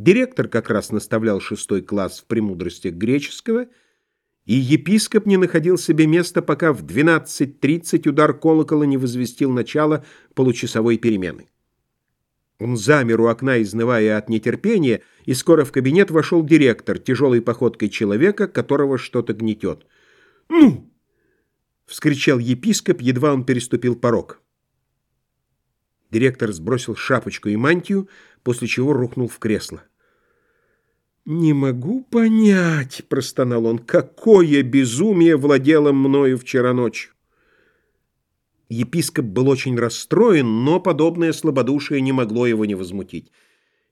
Директор как раз наставлял шестой класс в премудростях греческого, и епископ не находил себе места, пока в 12.30 удар колокола не возвестил начало получасовой перемены. Он замер у окна, изнывая от нетерпения, и скоро в кабинет вошел директор, тяжелой походкой человека, которого что-то гнетет. «Ну!» — вскричал епископ, едва он переступил порог. Директор сбросил шапочку и мантию, после чего рухнул в кресло. «Не могу понять», — простонал он, — «какое безумие владело мною вчера ночью». Епископ был очень расстроен, но подобное слабодушие не могло его не возмутить.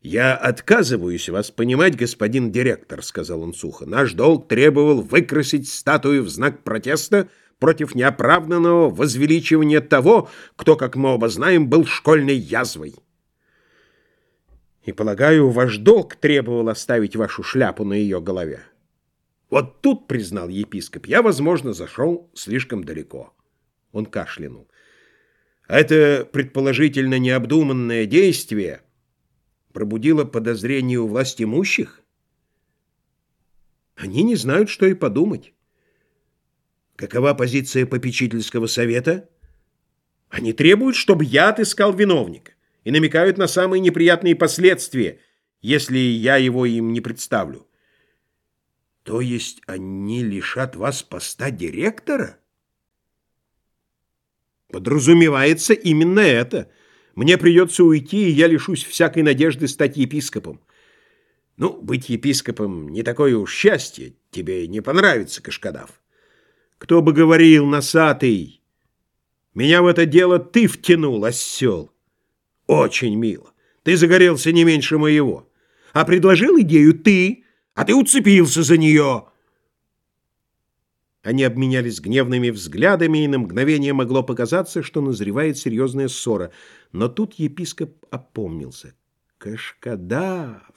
«Я отказываюсь вас понимать, господин директор», — сказал он сухо. «Наш долг требовал выкрасить статую в знак протеста против неоправданного возвеличивания того, кто, как мы оба знаем, был школьной язвой. И, полагаю, ваш долг требовал оставить вашу шляпу на ее голове. Вот тут, признал епископ, я, возможно, зашел слишком далеко. Он кашлянул. Это предположительно необдуманное действие пробудило подозрение у власть имущих? Они не знают, что и подумать. Какова позиция попечительского совета? Они требуют, чтобы я отыскал виновника и намекают на самые неприятные последствия, если я его им не представлю. То есть они лишат вас поста директора? Подразумевается именно это. Мне придется уйти, и я лишусь всякой надежды стать епископом. Ну, быть епископом не такое уж счастье. Тебе не понравится, Кашкадав. Кто бы говорил, носатый, меня в это дело ты втянул, осел. Очень мило. Ты загорелся не меньше моего. А предложил идею ты, а ты уцепился за нее. Они обменялись гневными взглядами, и на мгновение могло показаться, что назревает серьезная ссора. Но тут епископ опомнился. «Кашкадав!»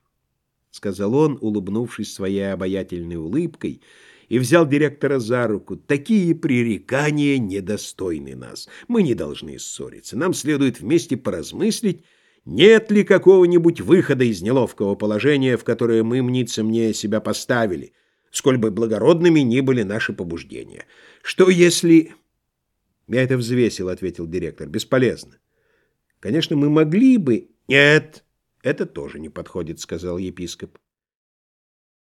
— сказал он, улыбнувшись своей обаятельной улыбкой — и взял директора за руку. Такие пререкания недостойны нас. Мы не должны ссориться. Нам следует вместе поразмыслить, нет ли какого-нибудь выхода из неловкого положения, в которое мы, мнится мне, себя поставили, сколь бы благородными ни были наши побуждения. Что если... Я это взвесил, — ответил директор. Бесполезно. Конечно, мы могли бы... Нет, это тоже не подходит, — сказал епископ.